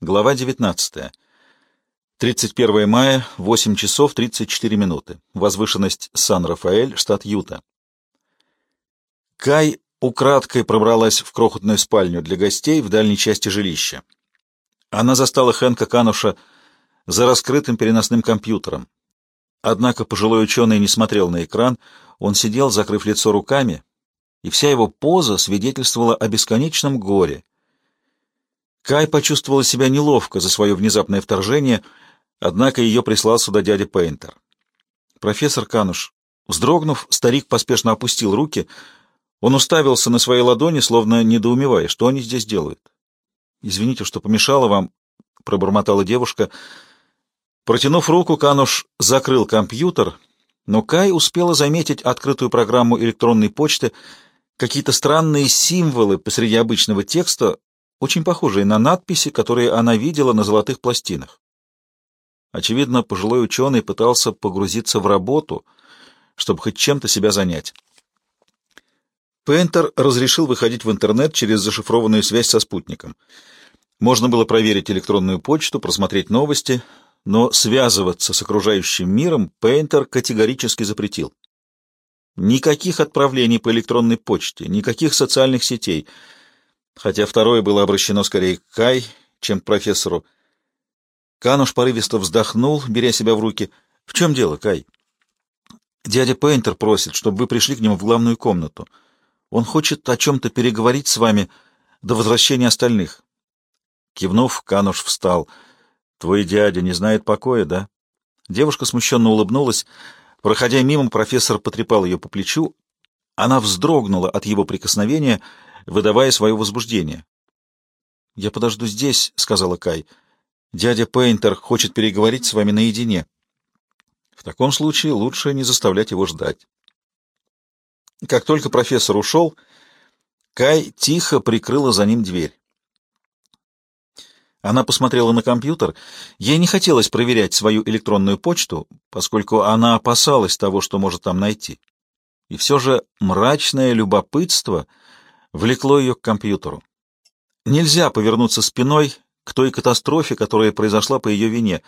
Глава 19. 31 мая, 8 часов 34 минуты. Возвышенность Сан-Рафаэль, штат Юта. Кай украдкой пробралась в крохотную спальню для гостей в дальней части жилища. Она застала Хэнка Кануша за раскрытым переносным компьютером. Однако пожилой ученый не смотрел на экран, он сидел, закрыв лицо руками, и вся его поза свидетельствовала о бесконечном горе. Кай почувствовала себя неловко за свое внезапное вторжение, однако ее прислал сюда дядя Пейнтер. Профессор Кануш, вздрогнув, старик поспешно опустил руки, он уставился на свои ладони, словно недоумевая, что они здесь делают. «Извините, что помешала вам», — пробормотала девушка. Протянув руку, Кануш закрыл компьютер, но Кай успела заметить открытую программу электронной почты, какие-то странные символы посреди обычного текста, очень похожие на надписи, которые она видела на золотых пластинах. Очевидно, пожилой ученый пытался погрузиться в работу, чтобы хоть чем-то себя занять. Пейнтер разрешил выходить в интернет через зашифрованную связь со спутником. Можно было проверить электронную почту, просмотреть новости, но связываться с окружающим миром Пейнтер категорически запретил. Никаких отправлений по электронной почте, никаких социальных сетей — хотя второе было обращено скорее к Кай, чем к профессору. Кануш порывисто вздохнул, беря себя в руки. — В чем дело, Кай? — Дядя Пейнтер просит, чтобы вы пришли к нему в главную комнату. Он хочет о чем-то переговорить с вами до возвращения остальных. Кивнув, Кануш встал. — Твой дядя не знает покоя, да? Девушка смущенно улыбнулась. Проходя мимо, профессор потрепал ее по плечу. Она вздрогнула от его прикосновения — выдавая свое возбуждение. «Я подожду здесь», — сказала Кай. «Дядя Пейнтер хочет переговорить с вами наедине». В таком случае лучше не заставлять его ждать. Как только профессор ушел, Кай тихо прикрыла за ним дверь. Она посмотрела на компьютер. Ей не хотелось проверять свою электронную почту, поскольку она опасалась того, что может там найти. И все же мрачное любопытство — влекло ее к компьютеру. Нельзя повернуться спиной к той катастрофе, которая произошла по ее вине.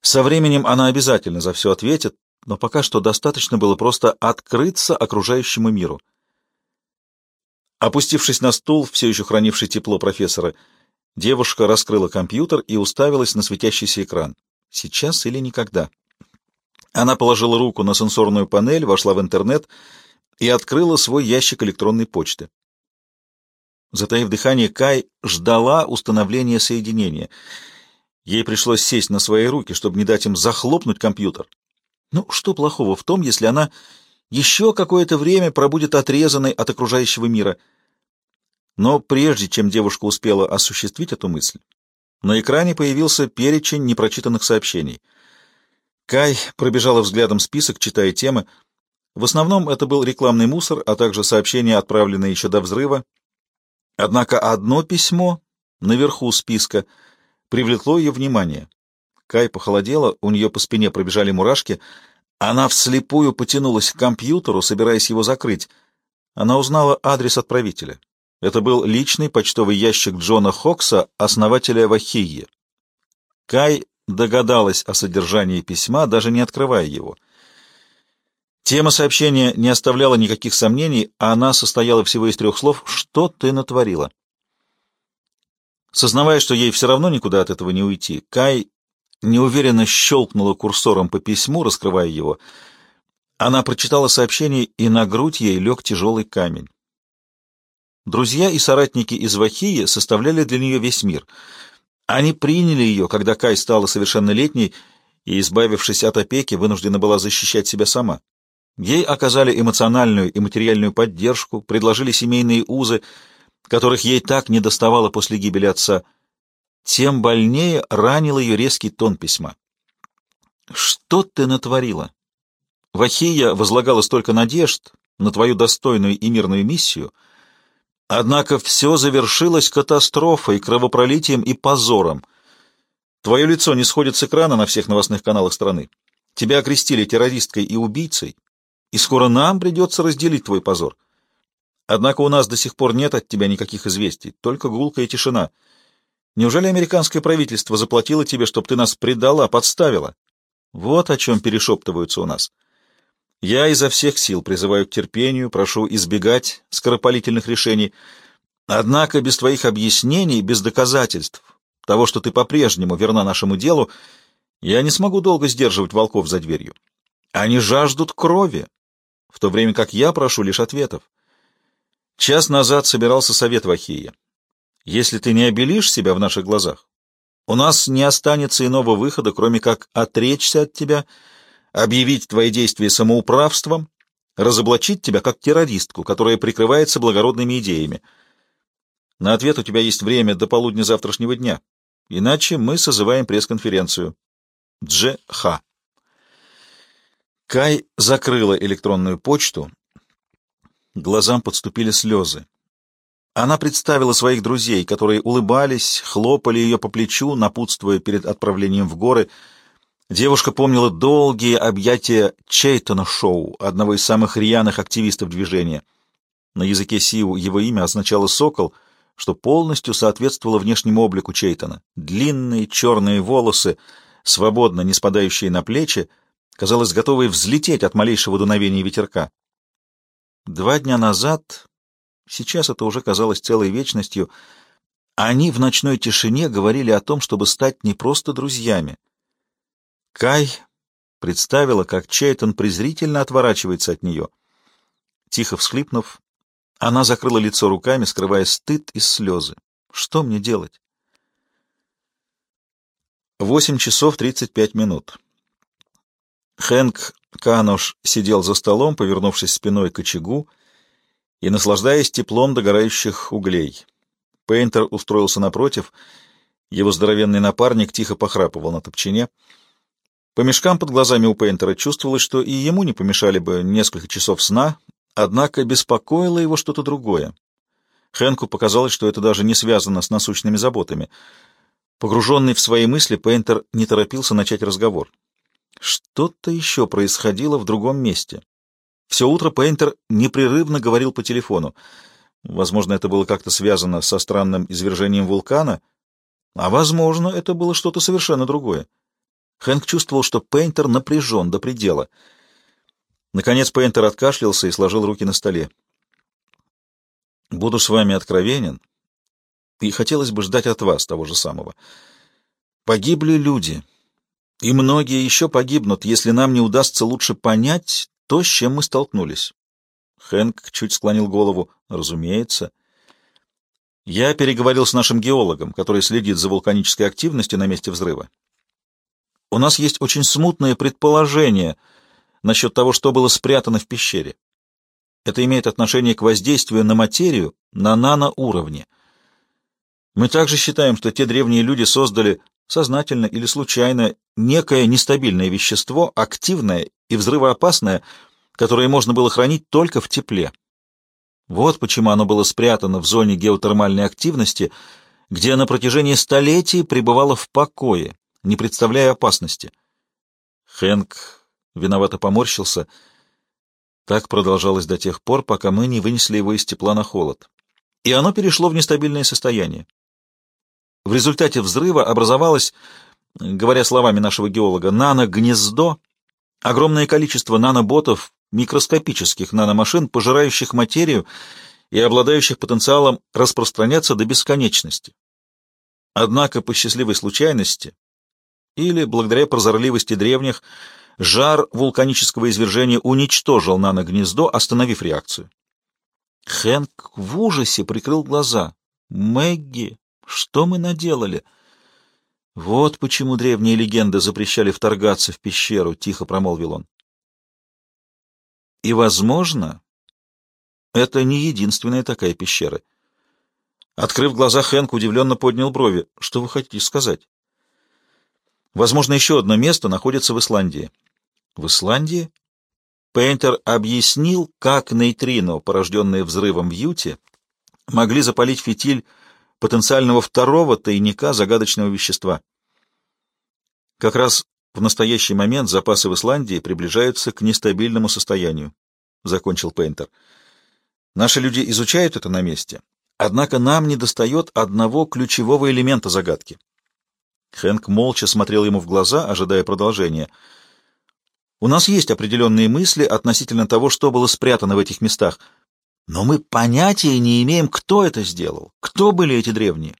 Со временем она обязательно за все ответит, но пока что достаточно было просто открыться окружающему миру. Опустившись на стул, все еще хранивший тепло профессора, девушка раскрыла компьютер и уставилась на светящийся экран. Сейчас или никогда. Она положила руку на сенсорную панель, вошла в интернет и открыла свой ящик электронной почты. Затаив дыхание, Кай ждала установления соединения. Ей пришлось сесть на свои руки, чтобы не дать им захлопнуть компьютер. Ну, что плохого в том, если она еще какое-то время пробудет отрезанной от окружающего мира? Но прежде чем девушка успела осуществить эту мысль, на экране появился перечень непрочитанных сообщений. Кай пробежала взглядом список, читая темы. В основном это был рекламный мусор, а также сообщения, отправленные еще до взрыва, Однако одно письмо наверху списка привлекло ее внимание. Кай похолодела, у нее по спине пробежали мурашки. Она вслепую потянулась к компьютеру, собираясь его закрыть. Она узнала адрес отправителя. Это был личный почтовый ящик Джона Хокса, основателя Вахии. Кай догадалась о содержании письма, даже не открывая его. Тема сообщения не оставляла никаких сомнений, а она состояла всего из трех слов «Что ты натворила?». Сознавая, что ей все равно никуда от этого не уйти, Кай неуверенно щелкнула курсором по письму, раскрывая его. Она прочитала сообщение, и на грудь ей лег тяжелый камень. Друзья и соратники из Вахии составляли для нее весь мир. Они приняли ее, когда Кай стала совершеннолетней, и, избавившись от опеки, вынуждена была защищать себя сама. Ей оказали эмоциональную и материальную поддержку, предложили семейные узы, которых ей так не доставало после гибели отца. Тем больнее ранил ее резкий тон письма. «Что ты натворила? Вахия возлагала столько надежд на твою достойную и мирную миссию, однако все завершилось катастрофой, кровопролитием и позором. Твое лицо не сходит с экрана на всех новостных каналах страны. Тебя окрестили террористкой и убийцей, и скоро нам придется разделить твой позор. Однако у нас до сих пор нет от тебя никаких известий, только гулкая тишина. Неужели американское правительство заплатило тебе, чтобы ты нас предала, подставила? Вот о чем перешептываются у нас. Я изо всех сил призываю к терпению, прошу избегать скоропалительных решений. Однако без твоих объяснений, без доказательств того, что ты по-прежнему верна нашему делу, я не смогу долго сдерживать волков за дверью. Они жаждут крови, в то время как я прошу лишь ответов. Час назад собирался совет в Ахее. Если ты не обелишь себя в наших глазах, у нас не останется иного выхода, кроме как отречься от тебя, объявить твои действия самоуправством, разоблачить тебя как террористку, которая прикрывается благородными идеями. На ответ у тебя есть время до полудня завтрашнего дня, иначе мы созываем пресс-конференцию. Дж. Х. Кай закрыла электронную почту. Глазам подступили слезы. Она представила своих друзей, которые улыбались, хлопали ее по плечу, напутствуя перед отправлением в горы. Девушка помнила долгие объятия Чейтона Шоу, одного из самых рьяных активистов движения. На языке Сиу его имя означало «сокол», что полностью соответствовало внешнему облику Чейтона. Длинные черные волосы, свободно не спадающие на плечи, казалось, готовые взлететь от малейшего дуновения ветерка. Два дня назад Сейчас это уже казалось целой вечностью. Они в ночной тишине говорили о том, чтобы стать не просто друзьями. Кай представила, как Чейтон презрительно отворачивается от нее. Тихо всхлипнув, она закрыла лицо руками, скрывая стыд и слезы. Что мне делать? Восемь часов тридцать пять минут. Хэнк Канош сидел за столом, повернувшись спиной к очагу, и наслаждаясь теплом догорающих углей. Пейнтер устроился напротив, его здоровенный напарник тихо похрапывал на топчине. По мешкам под глазами у Пейнтера чувствовалось, что и ему не помешали бы несколько часов сна, однако беспокоило его что-то другое. Хэнку показалось, что это даже не связано с насущными заботами. Погруженный в свои мысли, Пейнтер не торопился начать разговор. Что-то еще происходило в другом месте. Все утро Пейнтер непрерывно говорил по телефону. Возможно, это было как-то связано со странным извержением вулкана, а, возможно, это было что-то совершенно другое. Хэнк чувствовал, что Пейнтер напряжен до предела. Наконец Пейнтер откашлялся и сложил руки на столе. «Буду с вами откровенен, и хотелось бы ждать от вас того же самого. Погибли люди, и многие еще погибнут, если нам не удастся лучше понять то, с чем мы столкнулись. Хэнк чуть склонил голову. Разумеется. Я переговорил с нашим геологом, который следит за вулканической активностью на месте взрыва. У нас есть очень смутное предположение насчет того, что было спрятано в пещере. Это имеет отношение к воздействию на материю на наноуровне. Мы также считаем, что те древние люди создали сознательно или случайно некое нестабильное вещество, активное и взрывоопасное, которое можно было хранить только в тепле. Вот почему оно было спрятано в зоне геотермальной активности, где на протяжении столетий пребывало в покое, не представляя опасности. Хэнк виновато поморщился. Так продолжалось до тех пор, пока мы не вынесли его из тепла на холод. И оно перешло в нестабильное состояние. В результате взрыва образовалось, говоря словами нашего геолога, нано-гнездо, огромное количество наноботов, микроскопических наномашин, пожирающих материю и обладающих потенциалом распространяться до бесконечности. Однако по счастливой случайности или благодаря прозорливости древних, жар вулканического извержения уничтожил наногнездо, остановив реакцию. Хэнк в ужасе прикрыл глаза. «Мэгги!» Что мы наделали? Вот почему древние легенды запрещали вторгаться в пещеру, тихо промолвил он. И, возможно, это не единственная такая пещера. Открыв глаза, Хэнк удивленно поднял брови. Что вы хотите сказать? Возможно, еще одно место находится в Исландии. В Исландии? Пейнтер объяснил, как нейтрино, порожденные взрывом в Юте, могли запалить фитиль потенциального второго тайника загадочного вещества. Как раз в настоящий момент запасы в Исландии приближаются к нестабильному состоянию, закончил Пейнтер. Наши люди изучают это на месте, Однако нам недостает одного ключевого элемента загадки. Хэнк молча смотрел ему в глаза, ожидая продолжения. У нас есть определенные мысли относительно того, что было спрятано в этих местах, но мы понятия не имеем, кто это сделал, кто были эти древние,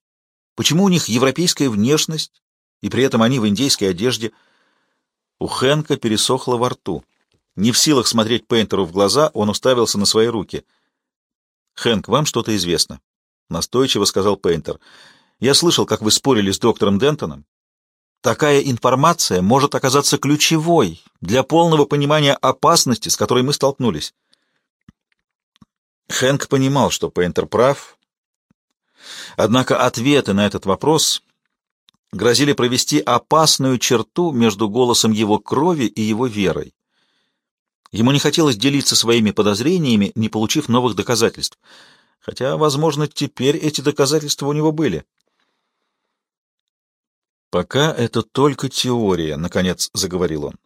почему у них европейская внешность, и при этом они в индейской одежде. У Хэнка пересохло во рту. Не в силах смотреть Пейнтеру в глаза, он уставился на свои руки. «Хэнк, вам что-то известно?» — настойчиво сказал Пейнтер. «Я слышал, как вы спорили с доктором Дентоном. Такая информация может оказаться ключевой для полного понимания опасности, с которой мы столкнулись». Хэнк понимал, что Пейнтер прав, однако ответы на этот вопрос грозили провести опасную черту между голосом его крови и его верой. Ему не хотелось делиться своими подозрениями, не получив новых доказательств. Хотя, возможно, теперь эти доказательства у него были. «Пока это только теория», — наконец заговорил он.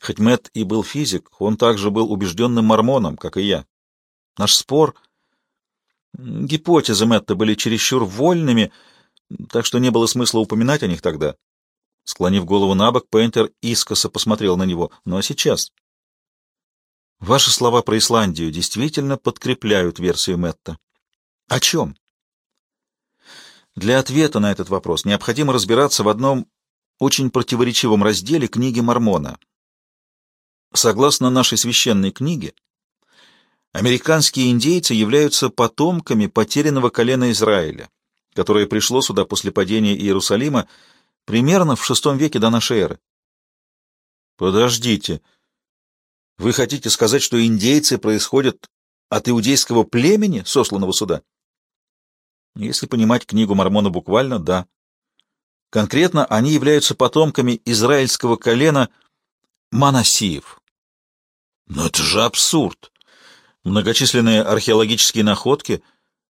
Хоть Мэтт и был физик, он также был убежденным мормоном, как и я. Наш спор... Гипотезы Мэтта были чересчур вольными, так что не было смысла упоминать о них тогда. Склонив голову на бок, Пейнтер искоса посмотрел на него. «Ну а сейчас?» Ваши слова про Исландию действительно подкрепляют версию Мэтта. О чем? Для ответа на этот вопрос необходимо разбираться в одном очень противоречивом разделе книги Мормона. Согласно нашей священной книге, американские индейцы являются потомками потерянного колена Израиля, которое пришло сюда после падения Иерусалима примерно в VI веке до нашей эры. Подождите, — вы хотите сказать, что индейцы происходят от иудейского племени, сосланного сюда? Если понимать книгу Мормона буквально, да. Конкретно они являются потомками израильского колена Манасиев. Но это же абсурд! Многочисленные археологические находки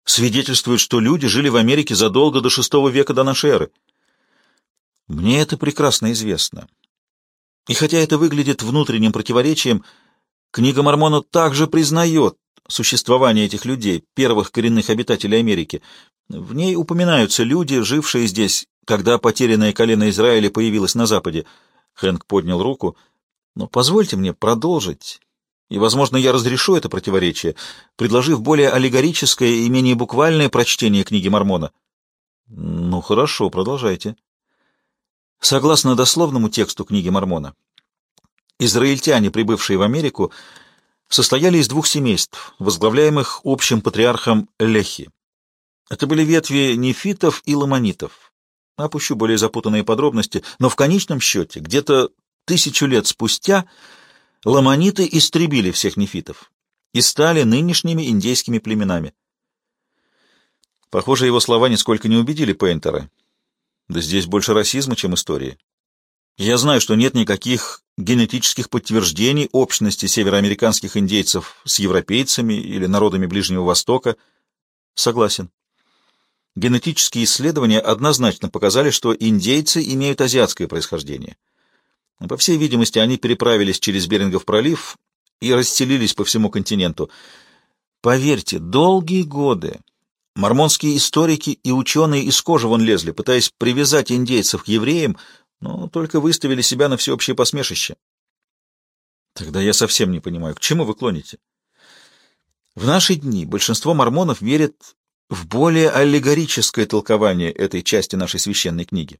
свидетельствуют, что люди жили в Америке задолго до VI века до нашей эры. Мне это прекрасно известно. И хотя это выглядит внутренним противоречием, книга Мормона также признает существование этих людей, первых коренных обитателей Америки. В ней упоминаются люди, жившие здесь, когда потерянное колено Израиля появилось на Западе. Хэнк поднял руку. Но позвольте мне продолжить, и, возможно, я разрешу это противоречие, предложив более аллегорическое и менее буквальное прочтение книги Мормона. Ну, хорошо, продолжайте. Согласно дословному тексту книги Мормона, израильтяне, прибывшие в Америку, состояли из двух семейств, возглавляемых общим патриархом Лехи. Это были ветви нефитов и ламанитов. Опущу более запутанные подробности, но в конечном счете, где-то тысячу лет спустя, ламаниты истребили всех нефитов и стали нынешними индейскими племенами. Похоже, его слова нисколько не убедили Пейнтера. Да здесь больше расизма, чем истории. Я знаю, что нет никаких генетических подтверждений общности североамериканских индейцев с европейцами или народами Ближнего Востока. Согласен. Генетические исследования однозначно показали, что индейцы имеют азиатское происхождение. По всей видимости, они переправились через Берингов пролив и расселились по всему континенту. Поверьте, долгие годы Мормонские историки и ученые из кожи вон лезли, пытаясь привязать индейцев к евреям, но только выставили себя на всеобщее посмешище. Тогда я совсем не понимаю, к чему вы клоните? В наши дни большинство мормонов верят в более аллегорическое толкование этой части нашей священной книги.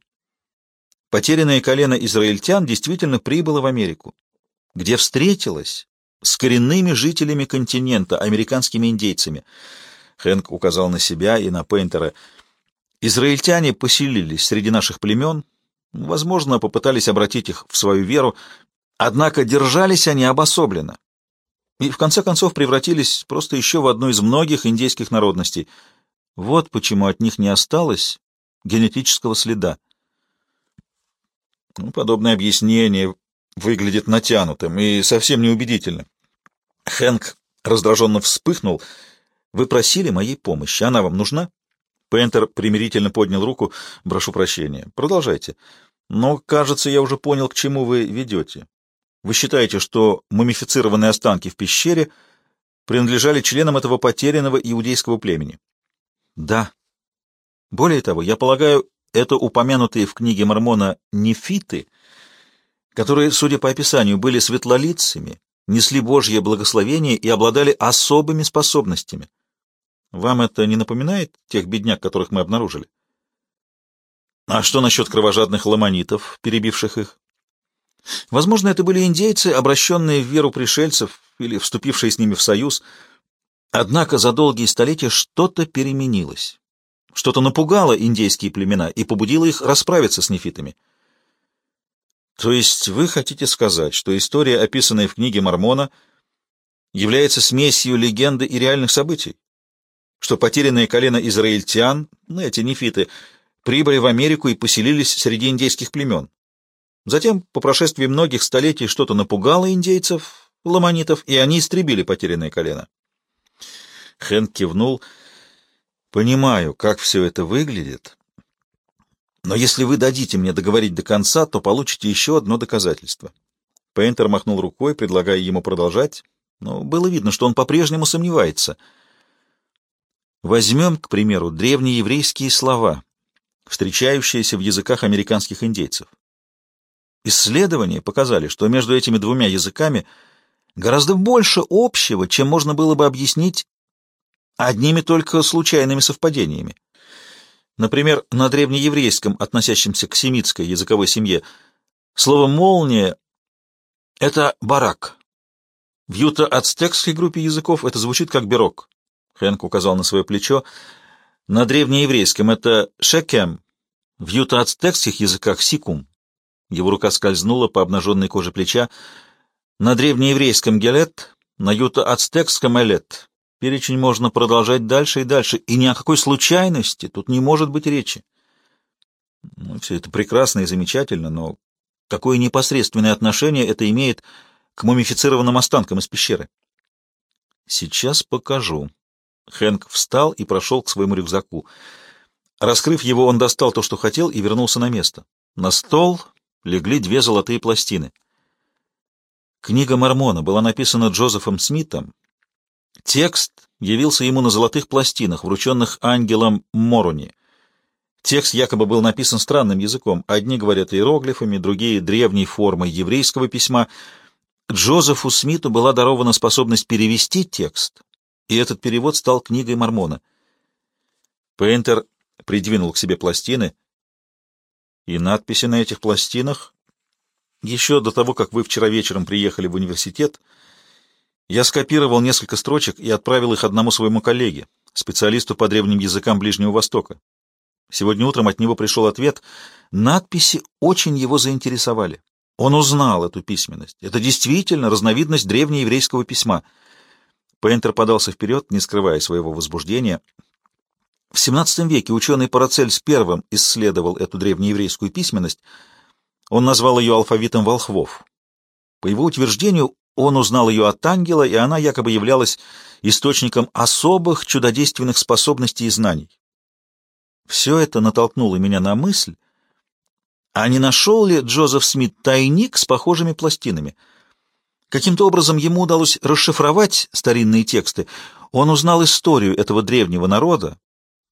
Потерянное колено израильтян действительно прибыло в Америку, где встретилось с коренными жителями континента, американскими индейцами — Хэнк указал на себя и на Пейнтера. Израильтяне поселились среди наших племен, возможно, попытались обратить их в свою веру, однако держались они обособленно и в конце концов превратились просто еще в одну из многих индейских народностей. Вот почему от них не осталось генетического следа. Ну, подобное объяснение выглядит натянутым и совсем неубедительным. Хэнк раздраженно вспыхнул — вы просили моей помощи. Она вам нужна? Пентер примирительно поднял руку. Прошу прощения. Продолжайте. Но, кажется, я уже понял, к чему вы ведете. Вы считаете, что мумифицированные останки в пещере принадлежали членам этого потерянного иудейского племени. Да. Более того, я полагаю, это упомянутые в книге Мормона нефиты, которые, судя по описанию, были светлолицами, несли Божье благословение и обладали особыми способностями. Вам это не напоминает тех бедняк, которых мы обнаружили? А что насчет кровожадных ламанитов, перебивших их? Возможно, это были индейцы, обращенные в веру пришельцев или вступившие с ними в союз. Однако за долгие столетия что-то переменилось. Что-то напугало индейские племена и побудило их расправиться с нефитами. То есть вы хотите сказать, что история, описанная в книге Мормона, является смесью легенды и реальных событий? Что потерянные колено израильтян, ну, эти нефиты, прибыли в Америку и поселились среди индейских племен? Затем, по прошествии многих столетий, что-то напугало индейцев, ламанитов, и они истребили потерянное колено. Хэнк кивнул. «Понимаю, как все это выглядит, но если вы дадите мне договорить до конца, то получите еще одно доказательство». Пейнтер махнул рукой, предлагая ему продолжать, но было видно, что он по-прежнему сомневается. Возьмем, к примеру, древнееврейские слова, встречающиеся в языках американских индейцев. Исследования показали, что между этими двумя языками гораздо больше общего, чем можно было бы объяснить одними только случайными совпадениями. Например, на древнееврейском, относящемся к семитской языковой семье, слово «молния» — это «барак». В юто-ацтекской группе языков это звучит как «берок». Хэнк указал на свое плечо. На древнееврейском это «шекем», в юто-ацтекских языках «сикум». Его рука скользнула по обнаженной коже плеча. На древнееврейском гелет, на юто-ацтекском элет. Перечень можно продолжать дальше и дальше, и ни о какой случайности тут не может быть речи. Ну, все это прекрасно и замечательно, но какое непосредственное отношение это имеет к мумифицированным останкам из пещеры? Сейчас покажу. Хэнк встал и прошел к своему рюкзаку. Раскрыв его, он достал то, что хотел, и вернулся на место. На стол легли две золотые пластины. Книга Мормона была написана Джозефом Смитом. Текст явился ему на золотых пластинах, врученных ангелом Морони. Текст якобы был написан странным языком. Одни говорят иероглифами, другие — древней формой еврейского письма. Джозефу Смиту была дарована способность перевести текст, и этот перевод стал книгой Мормона. Пейнтер придвинул к себе пластины — и надписи на этих пластинах. Еще до того, как вы вчера вечером приехали в университет, я скопировал несколько строчек и отправил их одному своему коллеге, специалисту по древним языкам Ближнего Востока. Сегодня утром от него пришел ответ. Надписи очень его заинтересовали. Он узнал эту письменность. Это действительно разновидность древнееврейского письма. Пейнтер подался вперед, не скрывая своего возбуждения — в XVII веке ученый Парацельс первым исследовал эту древнееврейскую письменность. Он назвал ее алфавитом волхвов. По его утверждению, он узнал ее от ангела, и она якобы являлась источником особых чудодейственных способностей и знаний. Все это натолкнуло меня на мысль, а не нашел ли Джозеф Смит тайник с похожими пластинами? Каким-то образом ему удалось расшифровать старинные тексты. Он узнал историю этого древнего народа,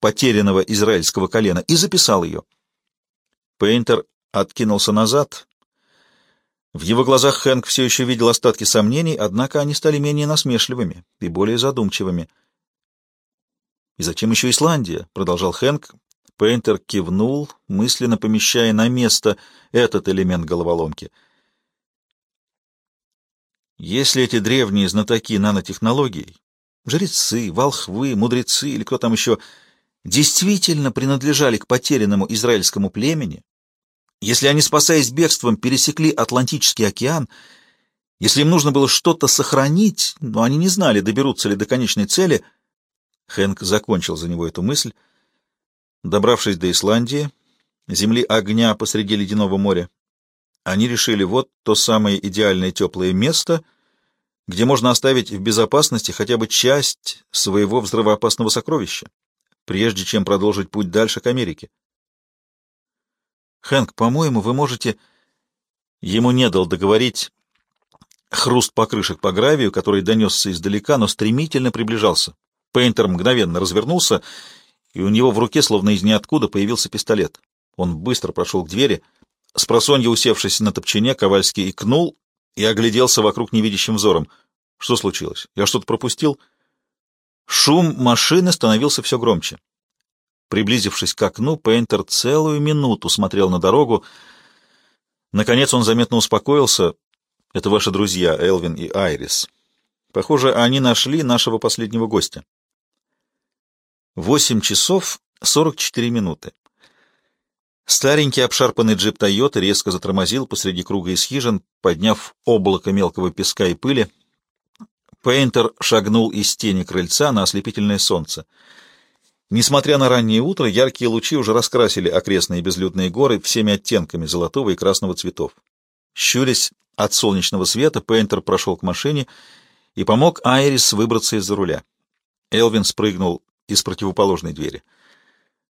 потерянного израильского колена и записал ее. Пейнтер откинулся назад. В его глазах Хэнк все еще видел остатки сомнений, однако они стали менее насмешливыми и более задумчивыми. «И зачем еще Исландия?» — продолжал Хэнк. Пейнтер кивнул, мысленно помещая на место этот элемент головоломки. Если эти древние знатоки нанотехнологий, жрецы, волхвы, мудрецы или кто там еще действительно принадлежали к потерянному израильскому племени, если они, спасаясь бегством, пересекли Атлантический океан, если им нужно было что-то сохранить, но они не знали, доберутся ли до конечной цели, Хэнк закончил за него эту мысль. Добравшись до Исландии, земли огня посреди ледяного моря, они решили вот то самое идеальное теплое место, где можно оставить в безопасности хотя бы часть своего взрывоопасного сокровища прежде чем продолжить путь дальше к Америке. Хэнк, по-моему, вы можете... Ему не дал договорить. хруст покрышек по гравию, который донесся издалека, но стремительно приближался. Пейнтер мгновенно развернулся, и у него в руке, словно из ниоткуда, появился пистолет. Он быстро прошел к двери. Спросонья, усевшись на топчине, Ковальский икнул и огляделся вокруг невидящим взором. Что случилось? Я что-то пропустил? Шум машины становился все громче. Приблизившись к окну, Пейнтер целую минуту смотрел на дорогу. Наконец он заметно успокоился. Это ваши друзья, Элвин и Айрис. Похоже, они нашли нашего последнего гостя. Восемь часов сорок четыре минуты. Старенький обшарпанный джип «Тойота» резко затормозил посреди круга из хижин, подняв облако мелкого песка и пыли. Пейнтер шагнул из тени крыльца на ослепительное солнце. Несмотря на раннее утро, яркие лучи уже раскрасили окрестные безлюдные горы всеми оттенками золотого и красного цветов. Щурясь от солнечного света, Пейнтер прошел к машине и помог Айрис выбраться из-за руля. Элвин спрыгнул из противоположной двери.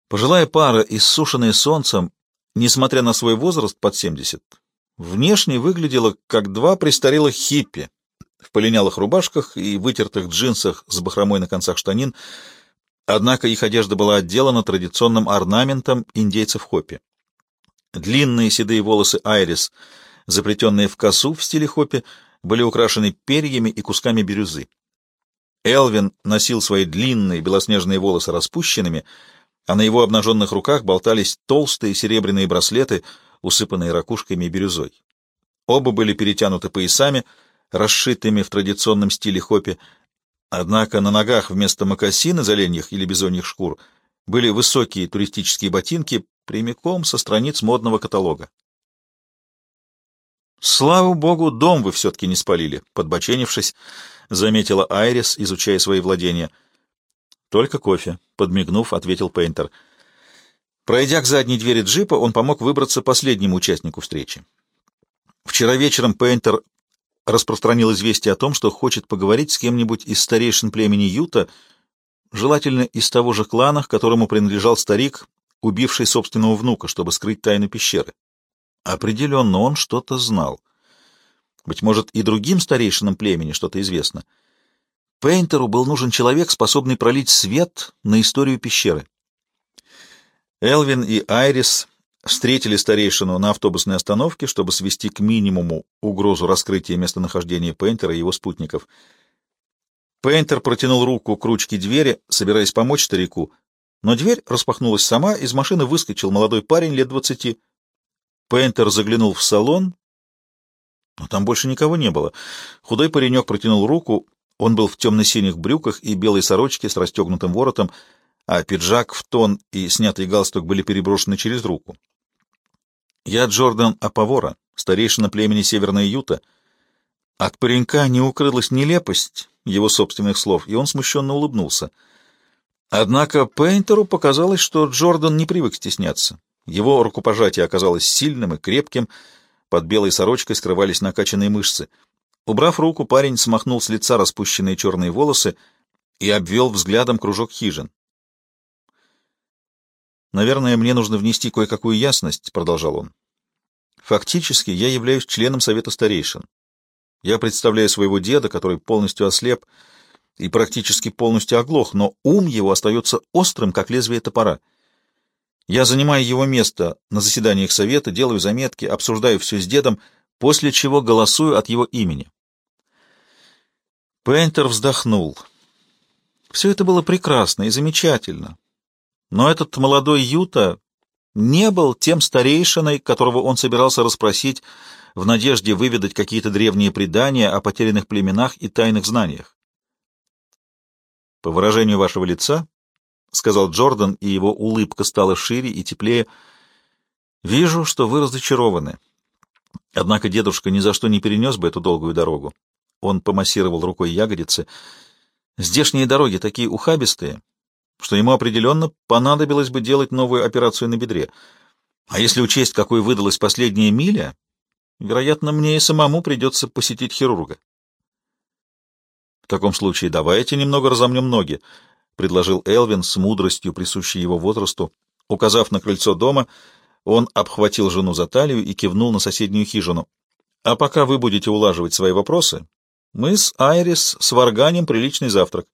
Пожилая пара, иссушенная солнцем, несмотря на свой возраст под 70, внешне выглядела как два престарелых хиппи в полинялых рубашках и вытертых джинсах с бахромой на концах штанин, Однако их одежда была отделана традиционным орнаментом индейцев Хопи. Длинные седые волосы Айрис, заплетенные в косу в стиле Хопи, были украшены перьями и кусками бирюзы. Элвин носил свои длинные белоснежные волосы распущенными, а на его обнаженных руках болтались толстые серебряные браслеты, усыпанные ракушками и бирюзой. Оба были перетянуты поясами, расшитыми в традиционном стиле хопи, Однако на ногах вместо мокасин из оленьих или бизоньих шкур были высокие туристические ботинки прямиком со страниц модного каталога. «Слава богу, дом вы все-таки не спалили», — подбоченившись, заметила Айрис, изучая свои владения. «Только кофе», — подмигнув, ответил Пейнтер. Пройдя к задней двери джипа, он помог выбраться последнему участнику встречи. Вчера вечером Пейнтер распространил известие о том, что хочет поговорить с кем-нибудь из старейшин племени Юта, желательно из того же клана, которому принадлежал старик, убивший собственного внука, чтобы скрыть тайну пещеры. Определенно он что-то знал. Быть может, и другим старейшинам племени что-то известно. Пейнтеру был нужен человек, способный пролить свет на историю пещеры. Элвин и Айрис встретили старейшину на автобусной остановке, чтобы свести к минимуму угрозу раскрытия местонахождения Пейнтера и его спутников. Пейнтер протянул руку к ручке двери, собираясь помочь старику, но дверь распахнулась сама, из машины выскочил молодой парень лет двадцати. Пейнтер заглянул в салон, но там больше никого не было. Худой паренек протянул руку, он был в темно-синих брюках и белой сорочке с расстегнутым воротом, а пиджак в тон и снятый галстук были переброшены через руку. Я Джордан Апавора, старейшина племени Северная Юта. От паренька не укрылась нелепость его собственных слов, и он смущенно улыбнулся. Однако Пейнтеру показалось, что Джордан не привык стесняться. Его рукопожатие оказалось сильным и крепким, под белой сорочкой скрывались накачанные мышцы. Убрав руку, парень смахнул с лица распущенные черные волосы и обвел взглядом кружок хижин. «Наверное, мне нужно внести кое-какую ясность», — продолжал он. «Фактически я являюсь членом Совета Старейшин. Я представляю своего деда, который полностью ослеп и практически полностью оглох, но ум его остается острым, как лезвие топора. Я занимаю его место на заседаниях Совета, делаю заметки, обсуждаю все с дедом, после чего голосую от его имени». Пейнтер вздохнул. Все это было прекрасно и замечательно, но этот молодой Юта не был тем старейшиной, которого он собирался расспросить в надежде выведать какие-то древние предания о потерянных племенах и тайных знаниях. «По выражению вашего лица», — сказал Джордан, и его улыбка стала шире и теплее, — «вижу, что вы разочарованы. Однако дедушка ни за что не перенес бы эту долгую дорогу». Он помассировал рукой ягодицы. «Здешние дороги такие ухабистые, что ему определенно понадобилось бы делать новую операцию на бедре. А если учесть, какой выдалась последняя миля, вероятно, мне и самому придется посетить хирурга. В таком случае давайте немного разомнем ноги, — предложил Элвин с мудростью, присущей его возрасту. Указав на крыльцо дома, он обхватил жену за талию и кивнул на соседнюю хижину. А пока вы будете улаживать свои вопросы, мы с Айрис сварганим приличный завтрак.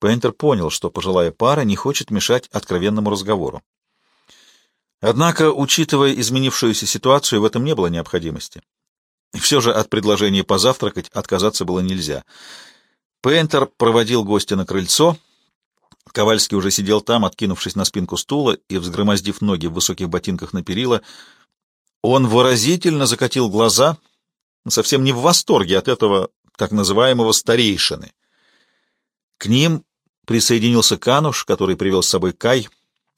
Пейнтер понял, что пожилая пара не хочет мешать откровенному разговору. Однако, учитывая изменившуюся ситуацию, в этом не было необходимости. И все же от предложения позавтракать отказаться было нельзя. Пейнтер проводил гостя на крыльцо. Ковальский уже сидел там, откинувшись на спинку стула и взгромоздив ноги в высоких ботинках на перила. Он выразительно закатил глаза, совсем не в восторге от этого так называемого старейшины. К ним присоединился Кануш, который привел с собой Кай.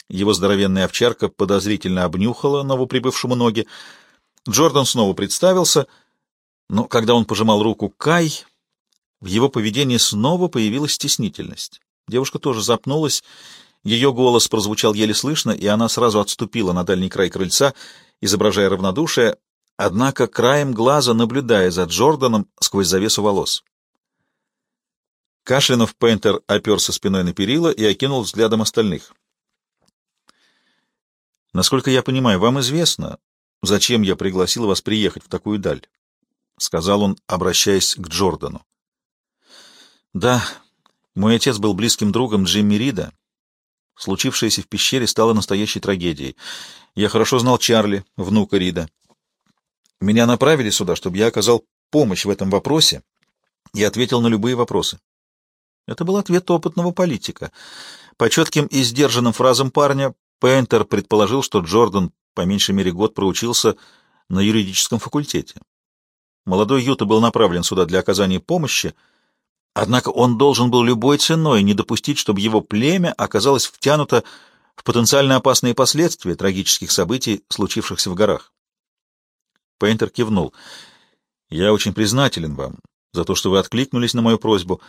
Его здоровенная овчарка подозрительно обнюхала новоприбывшему ноги. Джордан снова представился, но когда он пожимал руку Кай, в его поведении снова появилась стеснительность. Девушка тоже запнулась, ее голос прозвучал еле слышно, и она сразу отступила на дальний край крыльца, изображая равнодушие, однако краем глаза наблюдая за Джорданом сквозь завесу волос. Кашлянув Пейнтер оперся спиной на перила и окинул взглядом остальных. «Насколько я понимаю, вам известно, зачем я пригласил вас приехать в такую даль?» — сказал он, обращаясь к Джордану. «Да, мой отец был близким другом Джимми Рида. Случившееся в пещере стало настоящей трагедией. Я хорошо знал Чарли, внука Рида. Меня направили сюда, чтобы я оказал помощь в этом вопросе и ответил на любые вопросы. Это был ответ опытного политика. По четким и сдержанным фразам парня Пейнтер предположил, что Джордан по меньшей мере год проучился на юридическом факультете. Молодой Юта был направлен сюда для оказания помощи, однако он должен был любой ценой не допустить, чтобы его племя оказалось втянуто в потенциально опасные последствия трагических событий, случившихся в горах. Пейнтер кивнул. «Я очень признателен вам за то, что вы откликнулись на мою просьбу,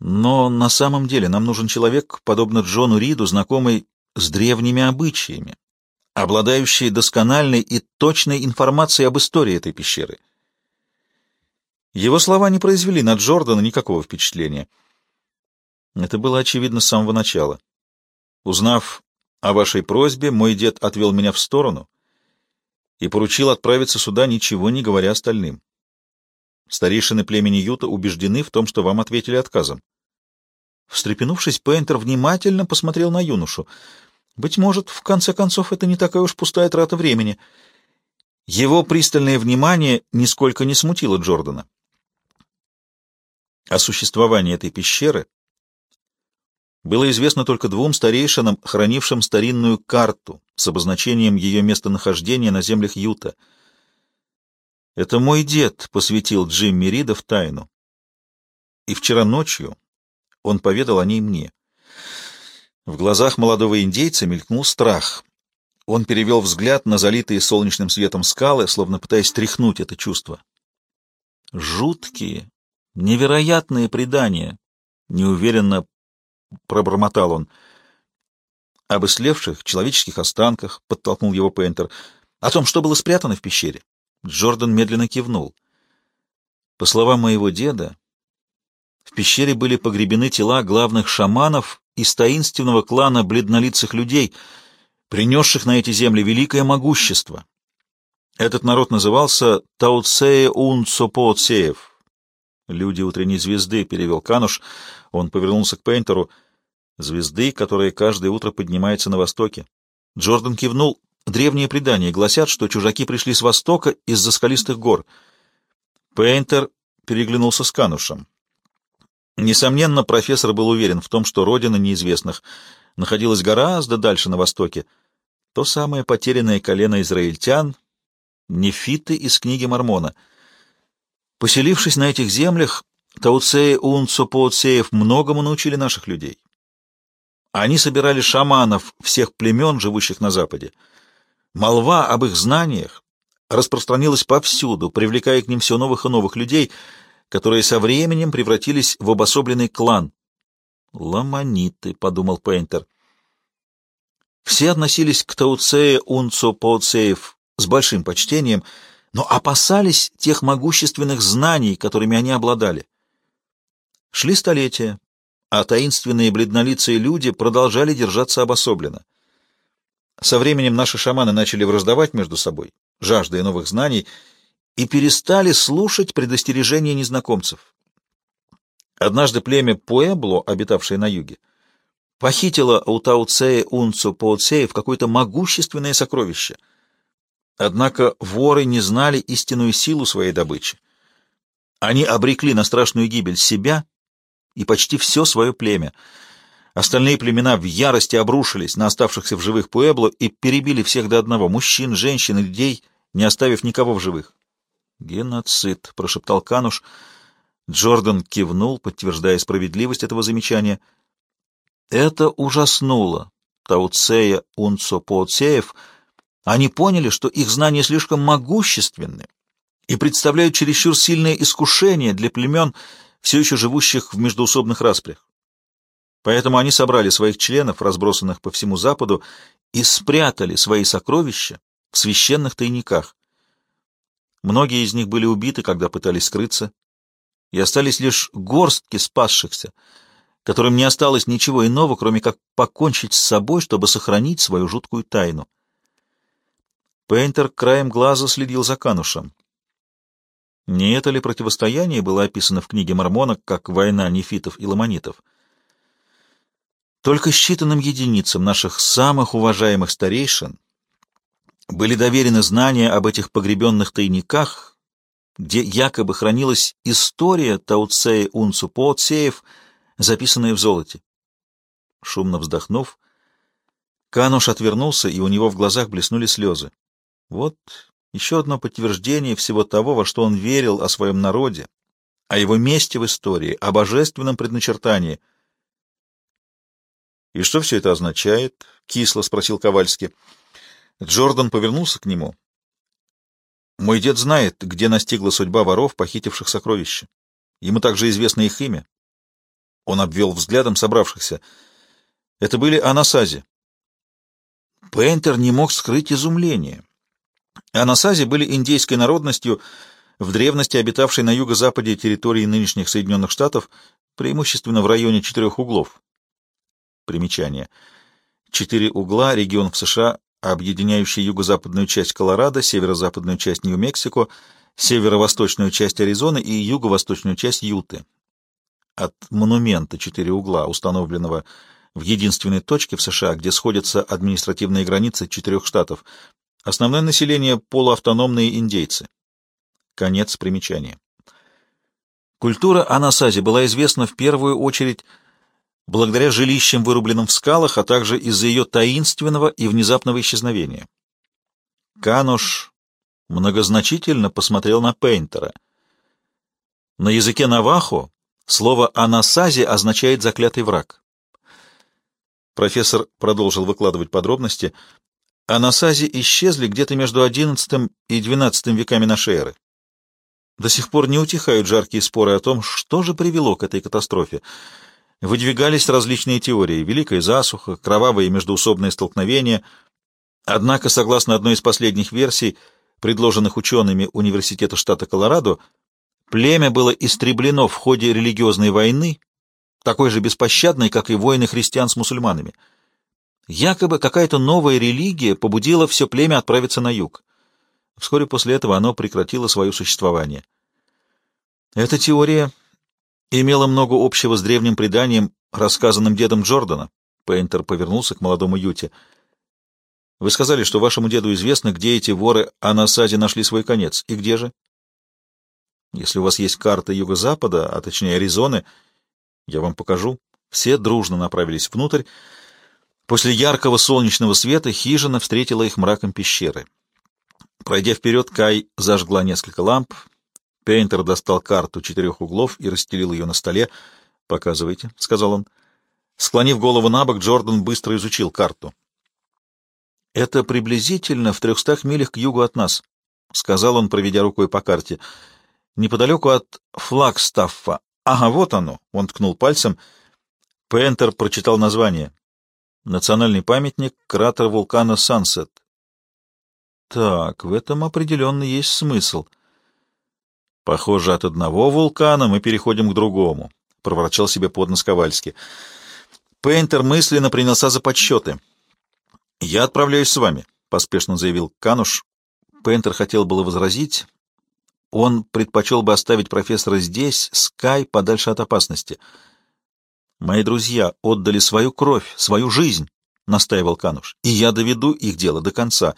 но на самом деле нам нужен человек, подобно Джону Риду, знакомый с древними обычаями, обладающий доскональной и точной информацией об истории этой пещеры. Его слова не произвели на Джордана никакого впечатления. Это было очевидно с самого начала. Узнав о вашей просьбе, мой дед отвел меня в сторону и поручил отправиться сюда, ничего не говоря остальным. Старейшины племени Юта убеждены в том, что вам ответили отказом. Встрепенувшись, Пейнтер внимательно посмотрел на юношу. Быть может, в конце концов, это не такая уж пустая трата времени. Его пристальное внимание нисколько не смутило Джордана. О существовании этой пещеры было известно только двум старейшинам, хранившим старинную карту с обозначением ее местонахождения на землях Юта. Это мой дед посвятил Джимми Рида в тайну. И вчера ночью он поведал о ней мне. В глазах молодого индейца мелькнул страх. Он перевел взгляд на залитые солнечным светом скалы, словно пытаясь тряхнуть это чувство. Жуткие, невероятные предания, неуверенно пробормотал он. Об ислевших человеческих останках, подтолкнул его Пейнтер. О том, что было спрятано в пещере. Джордан медленно кивнул. По словам моего деда, в пещере были погребены тела главных шаманов из таинственного клана бледнолицых людей, принесших на эти земли великое могущество. Этот народ назывался Тауцея Унцопоцеев. «Люди утренней звезды», — перевел Кануш. Он повернулся к Пейнтеру. «Звезды, которая каждое утро поднимается на востоке». Джордан кивнул. Древние предания гласят, что чужаки пришли с востока из-за скалистых гор. Пейнтер переглянулся с Канушем. Несомненно, профессор был уверен в том, что родина неизвестных находилась гораздо дальше на востоке. То самое потерянное колено израильтян, нефиты из книги Мормона. Поселившись на этих землях, Тауцеи Унцопоуцеев многому научили наших людей. Они собирали шаманов всех племен, живущих на Западе. Молва об их знаниях распространилась повсюду, привлекая к ним все новых и новых людей — которые со временем превратились в обособленный клан. «Ламаниты», — подумал Пейнтер. Все относились к Тауцее Унцо Поуцеев с большим почтением, но опасались тех могущественных знаний, которыми они обладали. Шли столетия, а таинственные бледнолицые люди продолжали держаться обособленно. Со временем наши шаманы начали враждовать между собой, жаждая новых знаний, и перестали слушать предостережения незнакомцев. Однажды племя Пуэбло, обитавшее на юге, похитило у Тауцея Унцу Пауцеев какое-то могущественное сокровище. Однако воры не знали истинную силу своей добычи. Они обрекли на страшную гибель себя и почти все свое племя. Остальные племена в ярости обрушились на оставшихся в живых Пуэбло и перебили всех до одного — мужчин, женщин и людей, не оставив никого в живых. «Геноцид», — прошептал Кануш. Джордан кивнул, подтверждая справедливость этого замечания. Это ужаснуло Тауцея Унцо Поуцеев. Они поняли, что их знания слишком могущественны и представляют чересчур сильное искушение для племен, все еще живущих в междоусобных распрях. Поэтому они собрали своих членов, разбросанных по всему Западу, и спрятали свои сокровища в священных тайниках. Многие из них были убиты, когда пытались скрыться, и остались лишь горстки спасшихся, которым не осталось ничего иного, кроме как покончить с собой, чтобы сохранить свою жуткую тайну. Пейнтер краем глаза следил за Канушем. Не это ли противостояние было описано в книге Мормона как война нефитов и ламанитов? Только считанным единицам наших самых уважаемых старейшин были доверены знания об этих погребенных тайниках, где якобы хранилась история Тауцея Унцу Поотсеев, записанная в золоте. Шумно вздохнув, Кануш отвернулся, и у него в глазах блеснули слезы. Вот еще одно подтверждение всего того, во что он верил о своем народе, о его месте в истории, о божественном предначертании. «И что все это означает?» — кисло спросил Ковальский. Джордан повернулся к нему. «Мой дед знает, где настигла судьба воров, похитивших сокровища. Ему также известно их имя». Он обвел взглядом собравшихся. Это были Анасази. Пейнтер не мог скрыть изумление. Анасази были индейской народностью, в древности обитавшей на юго-западе территории нынешних Соединенных Штатов, преимущественно в районе четырех углов. Примечание. Четыре угла — регион в США, объединяющий юго-западную часть Колорадо, северо-западную часть Нью-Мексико, северо-восточную часть Аризоны и юго-восточную часть Юты. От монумента «Четыре угла», установленного в единственной точке в США, где сходятся административные границы четырех штатов, Основное население — полуавтономные индейцы. Конец примечания. Культура Анасази была известна в первую очередь благодаря жилищам, вырубленным в скалах, а также из-за ее таинственного и внезапного исчезновения. Кануш многозначительно посмотрел на Пейнтера. На языке Навахо слово «анасази» означает «заклятый враг». Профессор продолжил выкладывать подробности а Насази исчезли где-то между XI и XII веками нашей эры. До сих пор не утихают жаркие споры о том, что же привело к этой катастрофе. Выдвигались различные теории — великая засуха, кровавые междоусобные столкновения. Однако, согласно одной из последних версий, предложенных учеными Университета штата Колорадо, племя было истреблено в ходе религиозной войны, такой же беспощадной, как и войны христиан с мусульманами — Якобы какая-то новая религия побудила все племя отправиться на юг. Вскоре после этого оно прекратило свое существование. Эта теория имела много общего с древним преданием, рассказанным дедом Джордана. Пейнтер повернулся к молодому Юте. «Вы сказали, что вашему деду известно, где эти воры Анасади нашли свой конец. И где же?» «Если у вас есть карта юго-запада, а точнее Аризоны, я вам покажу». Все дружно направились внутрь, После яркого солнечного света хижина встретила их мраком пещеры. Пройдя вперед, Кай зажгла несколько ламп. Пейнтер достал карту четырех углов и расстелил ее на столе. «Показывайте», — сказал он. Склонив голову на бок, Джордан быстро изучил карту. «Это приблизительно в трехстах милях к югу от нас», — сказал он, проведя рукой по карте. «Неподалеку от Флагстаффа. Ага, вот оно», — он ткнул пальцем. Пейнтер прочитал название. Национальный памятник — кратер вулкана Сансет. Так, в этом определенно есть смысл. Похоже, от одного вулкана мы переходим к другому, — проворчал себе под нос Ковальский. Пейнтер мысленно принялся за подсчеты. «Я отправляюсь с вами», — поспешно заявил Кануш. Пейнтер хотел было возразить, Он предпочел бы оставить профессора здесь, Скай, подальше от опасности. «Мои друзья отдали свою кровь, свою жизнь», — настаивал Кануш, — «и я доведу их дело до конца.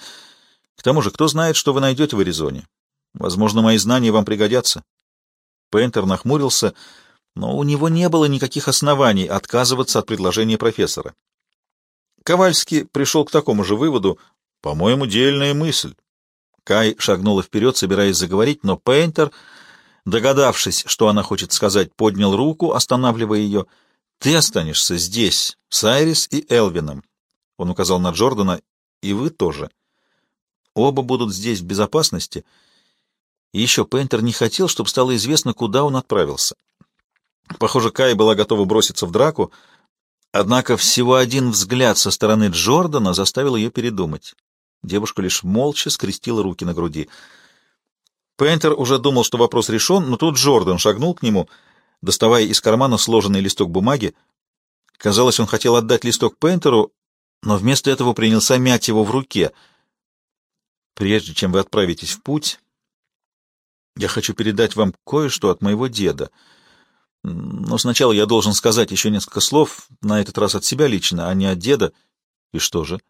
К тому же, кто знает, что вы найдете в Аризоне? Возможно, мои знания вам пригодятся». Пейнтер нахмурился, но у него не было никаких оснований отказываться от предложения профессора. Ковальский пришел к такому же выводу, по-моему, дельная мысль. Кай шагнула вперед, собираясь заговорить, но Пейнтер, догадавшись, что она хочет сказать, поднял руку, останавливая ее. «Ты останешься здесь, с Айрис и Элвином», — он указал на Джордана, — «и вы тоже. Оба будут здесь в безопасности». И еще Пейнтер не хотел, чтобы стало известно, куда он отправился. Похоже, Кай была готова броситься в драку, однако всего один взгляд со стороны Джордана заставил ее передумать. Девушка лишь молча скрестила руки на груди. Пейнтер уже думал, что вопрос решен, но тут Джордан шагнул к нему, доставая из кармана сложенный листок бумаги. Казалось, он хотел отдать листок Пейнтеру, но вместо этого принялся мять его в руке. «Прежде чем вы отправитесь в путь, я хочу передать вам кое-что от моего деда. Но сначала я должен сказать еще несколько слов, на этот раз от себя лично, а не от деда. И что же?»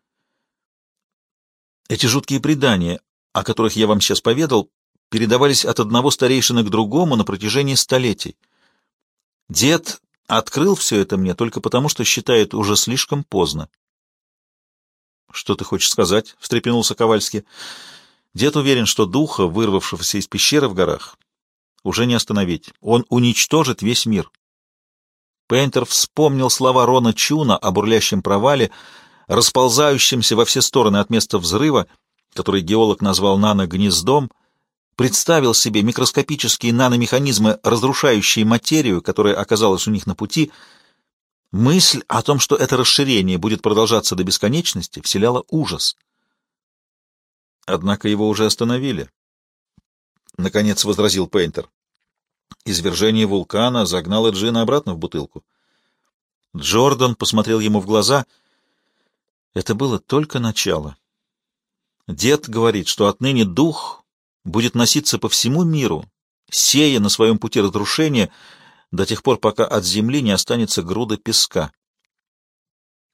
Эти жуткие предания, о которых я вам сейчас поведал, передавались от одного старейшины к другому на протяжении столетий. Дед открыл все это мне только потому, что считает уже слишком поздно. — Что ты хочешь сказать? — встрепенулся Ковальский. Дед уверен, что духа, вырвавшегося из пещеры в горах, уже не остановить. Он уничтожит весь мир. Пейнтер вспомнил слова Рона Чуна о бурлящем провале, расползающимся во все стороны от места взрыва, который геолог назвал нано-гнездом, представил себе микроскопические наномеханизмы, разрушающие материю, которая оказалась у них на пути, мысль о том, что это расширение будет продолжаться до бесконечности, вселяла ужас. Однако его уже остановили. Наконец возразил Пейнтер. Извержение вулкана загнало Джина обратно в бутылку. Джордан посмотрел ему в глаза — это было только начало. Дед говорит, что отныне дух будет носиться по всему миру, сея на своем пути разрушения до тех пор, пока от земли не останется груда песка.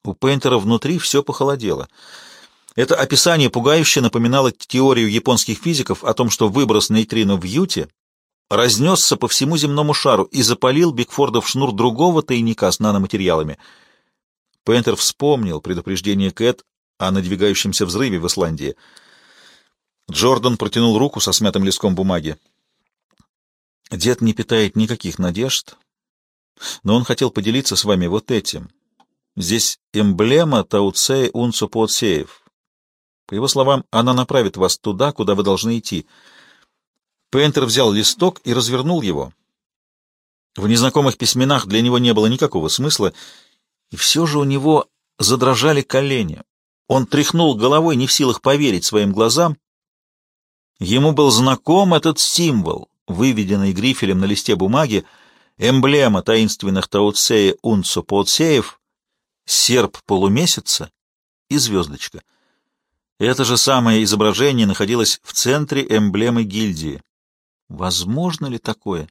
У Пейнтера внутри все похолодело. Это описание пугающе напоминало теорию японских физиков о том, что выброс нейтрино в Юте разнесся по всему земному шару и запалил Бигфордов шнур другого тайника с наноматериалами — Пейнтер вспомнил предупреждение Кэт о надвигающемся взрыве в Исландии. Джордан протянул руку со смятым листком бумаги. Дед не питает никаких надежд, но он хотел поделиться с вами вот этим. Здесь эмблема Тауцей Унцупотсеев. По его словам, она направит вас туда, куда вы должны идти. Пейнтер взял листок и развернул его. В незнакомых письменах для него не было никакого смысла, и все же у него задрожали колени. Он тряхнул головой, не в силах поверить своим глазам. Ему был знаком этот символ, выведенный грифелем на листе бумаги, эмблема таинственных Таутсея Унцо Поутсеев, серп полумесяца и звездочка. Это же самое изображение находилось в центре эмблемы гильдии. Возможно ли такое?